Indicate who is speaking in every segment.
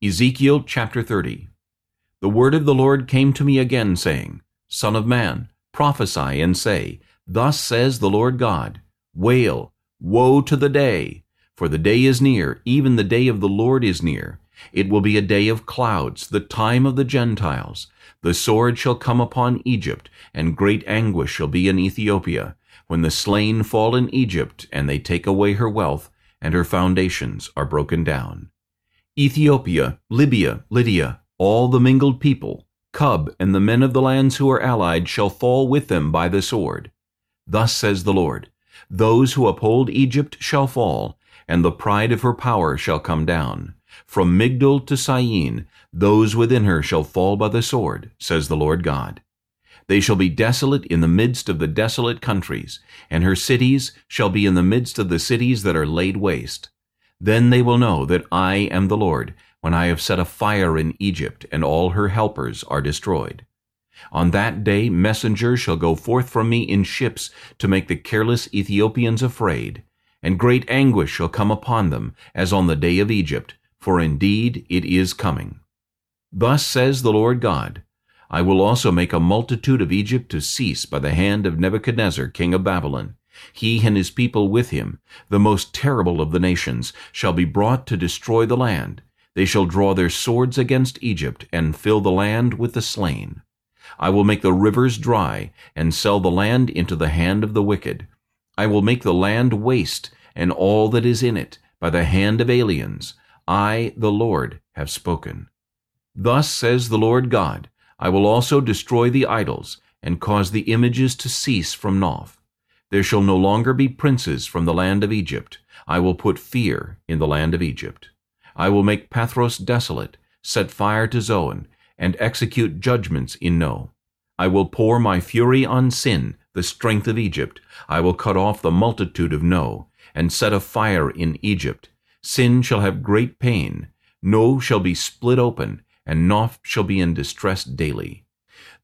Speaker 1: Ezekiel chapter 30 The word of the Lord came to me again, saying, Son of man, prophesy and say, Thus says the Lord God, Wail, woe to the day! For the day is near, even the day of the Lord is near. It will be a day of clouds, the time of the Gentiles. The sword shall come upon Egypt, and great anguish shall be in Ethiopia, when the slain fall in Egypt, and they take away her wealth, and her foundations are broken down. Ethiopia, Libya, Lydia, all the mingled people, Chub and the men of the lands who are allied shall fall with them by the sword. Thus says the Lord, Those who uphold Egypt shall fall, and the pride of her power shall come down. From Migdol to Syene, those within her shall fall by the sword, says the Lord God. They shall be desolate in the midst of the desolate countries, and her cities shall be in the midst of the cities that are laid waste. Then they will know that I am the Lord, when I have set a fire in Egypt, and all her helpers are destroyed. On that day messengers shall go forth from me in ships to make the careless Ethiopians afraid, and great anguish shall come upon them, as on the day of Egypt, for indeed it is coming. Thus says the Lord God, I will also make a multitude of Egypt to cease by the hand of Nebuchadnezzar king of Babylon, he and his people with him, the most terrible of the nations, shall be brought to destroy the land. They shall draw their swords against Egypt, and fill the land with the slain. I will make the rivers dry, and sell the land into the hand of the wicked. I will make the land waste, and all that is in it, by the hand of aliens. I, the Lord, have spoken. Thus says the Lord God, I will also destroy the idols, and cause the images to cease from Noph. There shall no longer be princes from the land of Egypt. I will put fear in the land of Egypt. I will make Pathros desolate, set fire to Zoan, and execute judgments in No. I will pour my fury on Sin, the strength of Egypt. I will cut off the multitude of No, and set a fire in Egypt. Sin shall have great pain. No shall be split open, and Noph shall be in distress daily.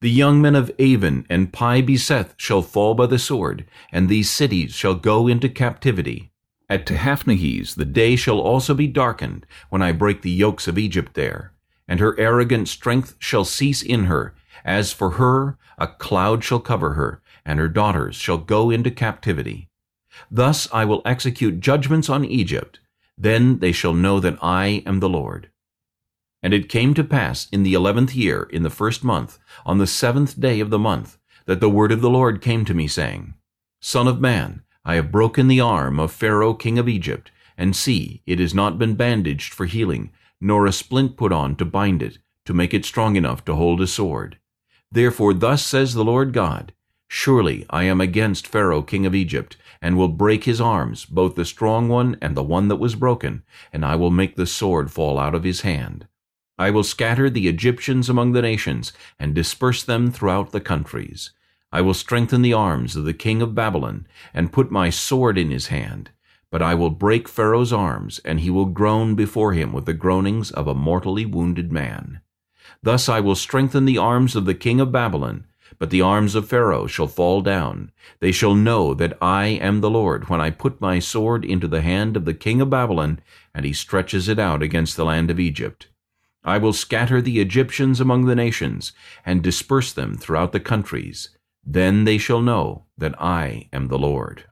Speaker 1: The young men of Aven and Pi Beseth shall fall by the sword, and these cities shall go into captivity. At Tehaphnehes the day shall also be darkened, when I break the yokes of Egypt there. And her arrogant strength shall cease in her. As for her, a cloud shall cover her, and her daughters shall go into captivity. Thus I will execute judgments on Egypt. Then they shall know that I am the Lord. And it came to pass in the eleventh year, in the first month, on the seventh day of the month, that the word of the Lord came to me, saying, Son of man, I have broken the arm of Pharaoh king of Egypt, and see, it has not been bandaged for healing, nor a splint put on to bind it, to make it strong enough to hold a sword. Therefore thus says the Lord God, Surely I am against Pharaoh king of Egypt, and will break his arms, both the strong one and the one that was broken, and I will make the sword fall out of his hand. I will scatter the Egyptians among the nations, and disperse them throughout the countries. I will strengthen the arms of the king of Babylon, and put my sword in his hand. But I will break Pharaoh's arms, and he will groan before him with the groanings of a mortally wounded man. Thus I will strengthen the arms of the king of Babylon, but the arms of Pharaoh shall fall down. They shall know that I am the Lord when I put my sword into the hand of the king of Babylon, and he stretches it out against the land of Egypt. I will scatter the Egyptians among the nations, and disperse them throughout the countries. Then they shall know that I am the Lord.